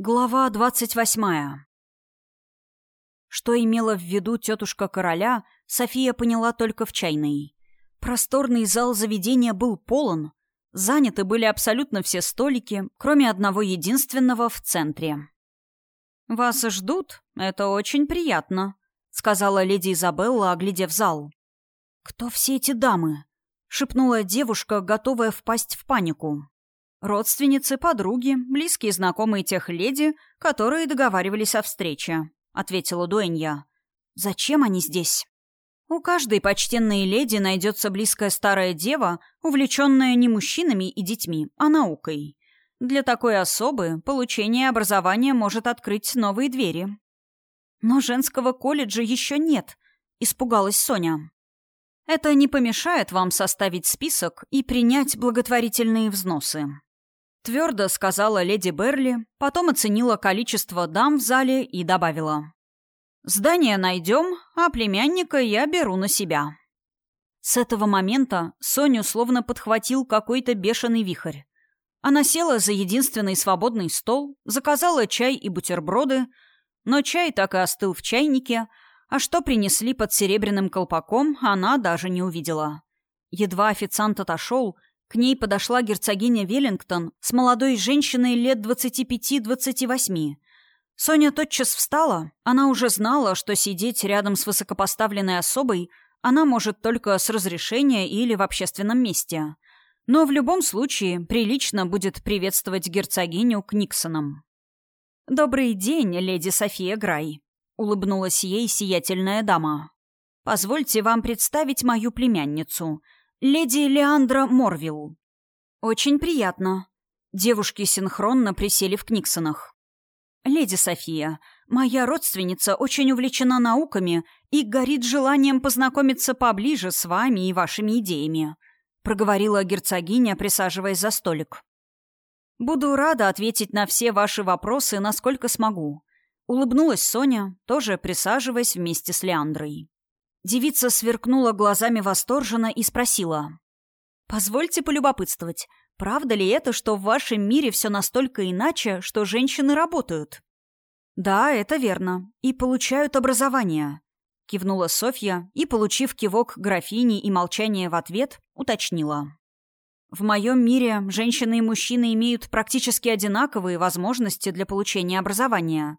Глава двадцать восьмая. Что имела в виду тетушка короля, София поняла только в чайной. Просторный зал заведения был полон. Заняты были абсолютно все столики, кроме одного единственного в центре. «Вас ждут? Это очень приятно», — сказала леди Изабелла, оглядев зал. «Кто все эти дамы?» — шепнула девушка, готовая впасть в панику. «Родственницы, подруги, близкие знакомые тех леди, которые договаривались о встрече», — ответила Дуэнья. «Зачем они здесь?» «У каждой почтенной леди найдется близкая старая дева, увлеченная не мужчинами и детьми, а наукой. Для такой особы получение образования может открыть новые двери». «Но женского колледжа еще нет», — испугалась Соня. «Это не помешает вам составить список и принять благотворительные взносы», Твердо сказала леди Берли, потом оценила количество дам в зале и добавила. «Здание найдем, а племянника я беру на себя». С этого момента Соню словно подхватил какой-то бешеный вихрь. Она села за единственный свободный стол, заказала чай и бутерброды, но чай так и остыл в чайнике, а что принесли под серебряным колпаком, она даже не увидела. Едва официант отошел — к ней подошла герцогиня Веллингтон с молодой женщиной лет 25-28. Соня тотчас встала. Она уже знала, что сидеть рядом с высокопоставленной особой она может только с разрешения или в общественном месте. Но в любом случае прилично будет приветствовать герцогиню к Никсонам. «Добрый день, леди София Грай», — улыбнулась ей сиятельная дама. «Позвольте вам представить мою племянницу — «Леди Леандра Морвилл». «Очень приятно». Девушки синхронно присели в Книксонах. «Леди София, моя родственница очень увлечена науками и горит желанием познакомиться поближе с вами и вашими идеями», проговорила герцогиня, присаживаясь за столик. «Буду рада ответить на все ваши вопросы, насколько смогу», улыбнулась Соня, тоже присаживаясь вместе с Леандрой. Девица сверкнула глазами восторженно и спросила. «Позвольте полюбопытствовать, правда ли это, что в вашем мире все настолько иначе, что женщины работают?» «Да, это верно. И получают образование», — кивнула Софья и, получив кивок графини и молчание в ответ, уточнила. «В моем мире женщины и мужчины имеют практически одинаковые возможности для получения образования.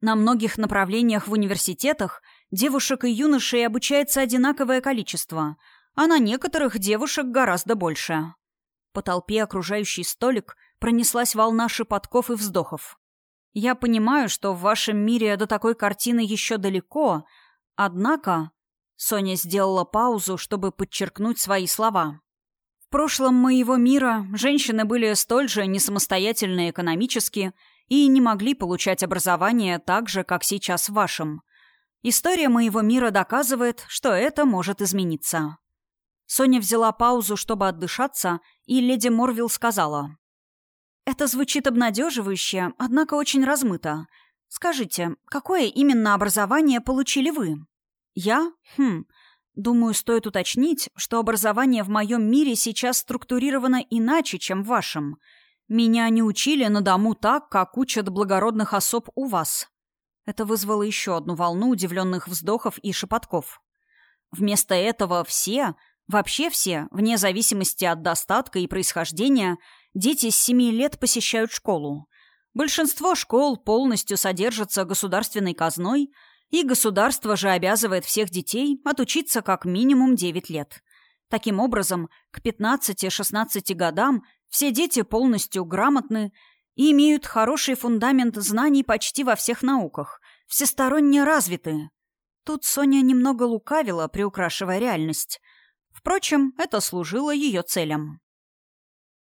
На многих направлениях в университетах — Девушек и юношей обучается одинаковое количество, а на некоторых девушек гораздо больше. По толпе окружающий столик пронеслась волна шепотков и вздохов. Я понимаю, что в вашем мире до такой картины еще далеко, однако... Соня сделала паузу, чтобы подчеркнуть свои слова. В прошлом моего мира женщины были столь же несамостоятельны экономически и не могли получать образование так же, как сейчас в вашем. История моего мира доказывает, что это может измениться. Соня взяла паузу, чтобы отдышаться, и леди Морвилл сказала. «Это звучит обнадеживающе, однако очень размыто. Скажите, какое именно образование получили вы?» «Я? Хм. Думаю, стоит уточнить, что образование в моем мире сейчас структурировано иначе, чем в вашем. Меня не учили на дому так, как учат благородных особ у вас. Это вызвало еще одну волну удивленных вздохов и шепотков. Вместо этого все, вообще все, вне зависимости от достатка и происхождения, дети с семи лет посещают школу. Большинство школ полностью содержатся государственной казной, и государство же обязывает всех детей отучиться как минимум 9 лет. Таким образом, к 15-16 годам все дети полностью грамотны и имеют хороший фундамент знаний почти во всех науках, всесторонне развиты. Тут Соня немного лукавила, приукрашивая реальность. Впрочем, это служило ее целям.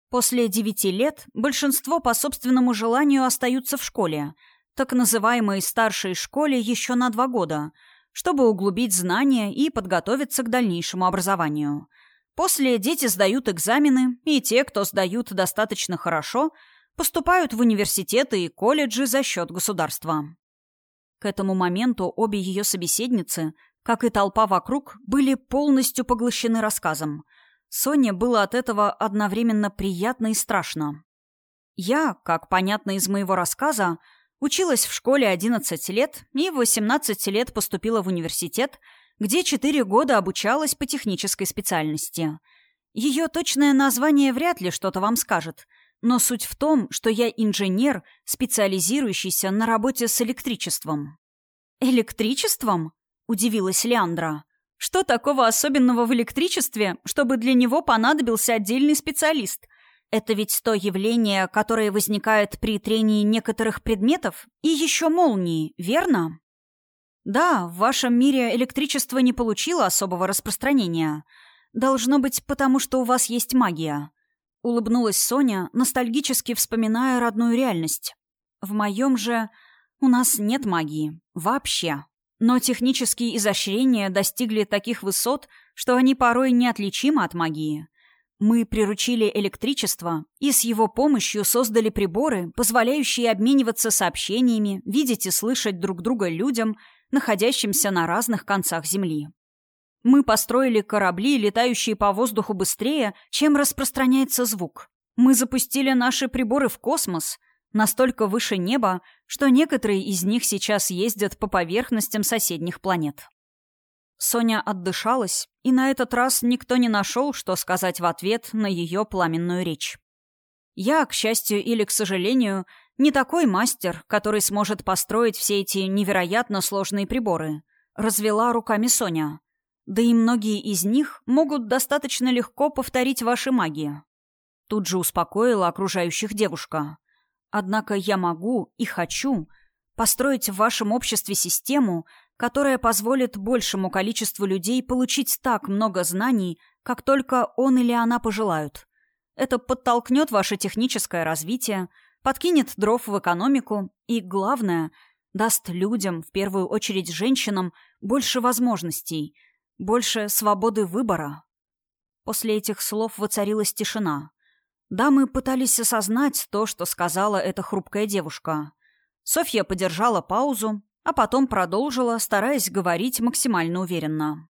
После девяти лет большинство по собственному желанию остаются в школе, так называемой старшей школе еще на два года, чтобы углубить знания и подготовиться к дальнейшему образованию. После дети сдают экзамены, и те, кто сдают достаточно хорошо – поступают в университеты и колледжи за счет государства. К этому моменту обе ее собеседницы, как и толпа вокруг, были полностью поглощены рассказом. Соне было от этого одновременно приятно и страшно. Я, как понятно из моего рассказа, училась в школе 11 лет и в 18 лет поступила в университет, где 4 года обучалась по технической специальности. Ее точное название вряд ли что-то вам скажет, но суть в том, что я инженер, специализирующийся на работе с электричеством. «Электричеством?» – удивилась Леандра. «Что такого особенного в электричестве, чтобы для него понадобился отдельный специалист? Это ведь то явление, которое возникает при трении некоторых предметов и еще молнии, верно? Да, в вашем мире электричество не получило особого распространения. Должно быть, потому что у вас есть магия. Улыбнулась Соня, ностальгически вспоминая родную реальность. В моем же у нас нет магии. Вообще. Но технические изощрения достигли таких высот, что они порой неотличимы от магии. Мы приручили электричество и с его помощью создали приборы, позволяющие обмениваться сообщениями, видеть и слышать друг друга людям, находящимся на разных концах Земли. Мы построили корабли, летающие по воздуху быстрее, чем распространяется звук. Мы запустили наши приборы в космос, настолько выше неба, что некоторые из них сейчас ездят по поверхностям соседних планет. Соня отдышалась, и на этот раз никто не нашел, что сказать в ответ на ее пламенную речь. Я, к счастью или к сожалению, не такой мастер, который сможет построить все эти невероятно сложные приборы. Развела руками Соня. Да и многие из них могут достаточно легко повторить ваши магии. Тут же успокоила окружающих девушка. Однако я могу и хочу построить в вашем обществе систему, которая позволит большему количеству людей получить так много знаний, как только он или она пожелают. Это подтолкнет ваше техническое развитие, подкинет дров в экономику и, главное, даст людям, в первую очередь женщинам, больше возможностей, больше свободы выбора. После этих слов воцарилась тишина. Дамы пытались осознать то, что сказала эта хрупкая девушка. Софья подержала паузу, а потом продолжила, стараясь говорить максимально уверенно.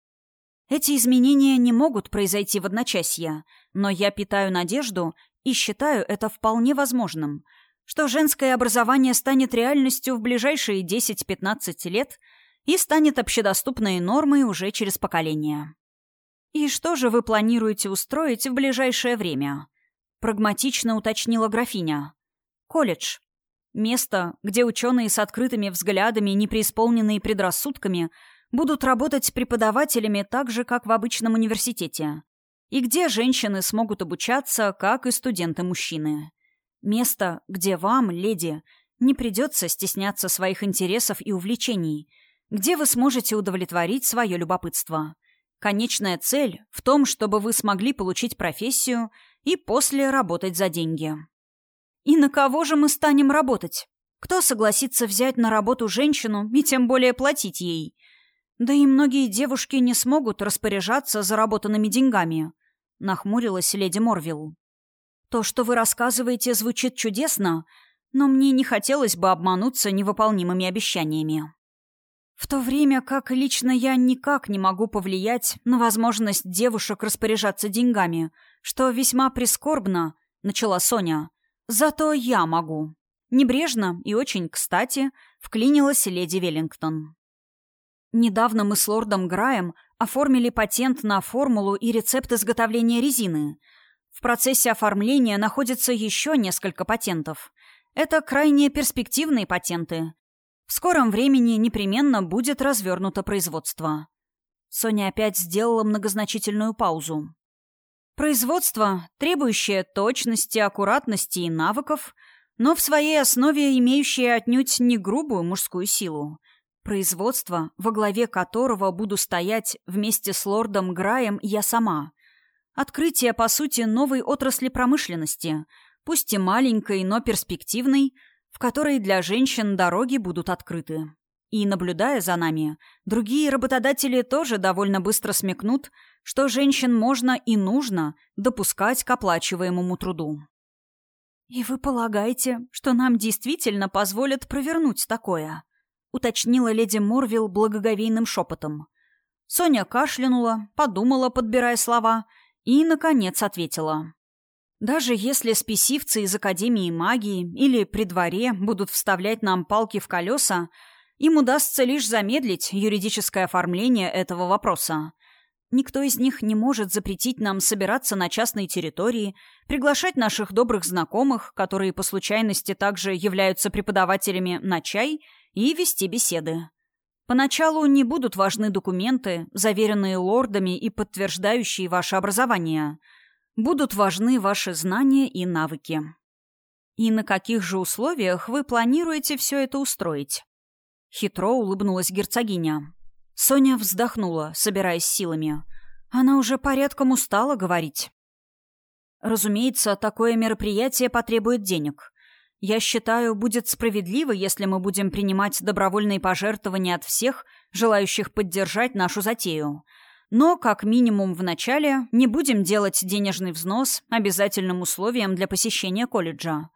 Эти изменения не могут произойти в одночасье, но я питаю надежду и считаю это вполне возможным, что женское образование станет реальностью в ближайшие 10-15 лет и станет общедоступной нормой уже через поколение. «И что же вы планируете устроить в ближайшее время?» — прагматично уточнила графиня. «Колледж. Место, где ученые с открытыми взглядами, не преисполненные предрассудками, будут работать преподавателями так же, как в обычном университете. И где женщины смогут обучаться, как и студенты-мужчины. Место, где вам, леди, не придется стесняться своих интересов и увлечений, где вы сможете удовлетворить свое любопытство. Конечная цель в том, чтобы вы смогли получить профессию и после работать за деньги. И на кого же мы станем работать? Кто согласится взять на работу женщину и тем более платить ей? Да и многие девушки не смогут распоряжаться заработанными деньгами. Нахмурилась леди Морвилл. То, что вы рассказываете, звучит чудесно, но мне не хотелось бы обмануться невыполнимыми обещаниями. В то время как лично я никак не могу повлиять на возможность девушек распоряжаться деньгами, что весьма прискорбно, начала Соня, Зато я могу. Небрежно и очень кстати вклинилась леди Веллингтон. Недавно мы с лордом Граем оформили патент на формулу и рецепт изготовления резины. В процессе оформления находится еще несколько патентов. Это крайне перспективные патенты. В скором времени непременно будет развернуто производство. Соня опять сделала многозначительную паузу. Производство, требующее точности, аккуратности и навыков, но в своей основе имеющее отнюдь не грубую мужскую силу. Производство, во главе которого буду стоять вместе с лордом Граем я сама. Открытие, по сути, новой отрасли промышленности, пусть и маленькой, но перспективной, в которой для женщин дороги будут открыты. И, наблюдая за нами, другие работодатели тоже довольно быстро смекнут, что женщин можно и нужно допускать к оплачиваемому труду. «И вы полагаете, что нам действительно позволят провернуть такое?» — уточнила леди Морвилл благоговейным шепотом. Соня кашлянула, подумала, подбирая слова, и, наконец, ответила. Даже если спесивцы из Академии магии или при дворе будут вставлять нам палки в колеса, им удастся лишь замедлить юридическое оформление этого вопроса. Никто из них не может запретить нам собираться на частной территории, приглашать наших добрых знакомых, которые по случайности также являются преподавателями, на чай и вести беседы. Поначалу не будут важны документы, заверенные лордами и подтверждающие ваше образование. Будут важны ваши знания и навыки. И на каких же условиях вы планируете все это устроить? Хитро улыбнулась герцогиня. Соня вздохнула, собираясь силами. Она уже порядком устала говорить. Разумеется, такое мероприятие потребует денег. Я считаю, будет справедливо, если мы будем принимать добровольные пожертвования от всех, желающих поддержать нашу затею. Но, как минимум в начале, не будем делать денежный взнос обязательным условием для посещения колледжа.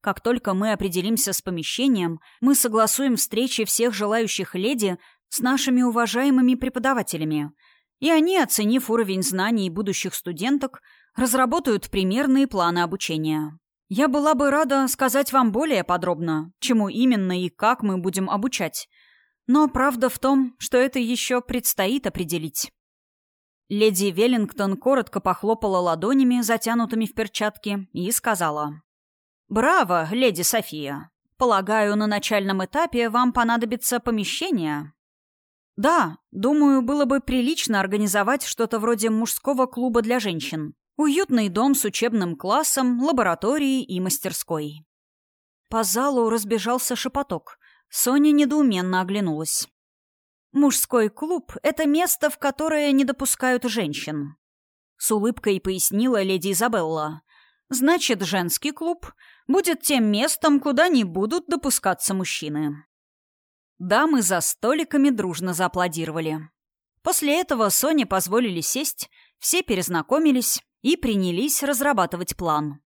Как только мы определимся с помещением, мы согласуем встречи всех желающих леди с нашими уважаемыми преподавателями, и они, оценив уровень знаний будущих студенток, разработают примерные планы обучения. Я была бы рада сказать вам более подробно, чему именно и как мы будем обучать. Но правда в том, что это еще предстоит определить. Леди Веллингтон коротко похлопала ладонями, затянутыми в перчатки, и сказала. «Браво, леди София! Полагаю, на начальном этапе вам понадобится помещение?» Да, думаю, было бы прилично организовать что-то вроде мужского клуба для женщин. Уютный дом с учебным классом, лабораторией и мастерской. По залу разбежался шепоток. Соня недоуменно оглянулась. «Мужской клуб — это место, в которое не допускают женщин», — с улыбкой пояснила леди Изабелла. «Значит, женский клуб будет тем местом, куда не будут допускаться мужчины». Дамы за столиками дружно зааплодировали. После этого Соне позволили сесть, все перезнакомились и принялись разрабатывать план.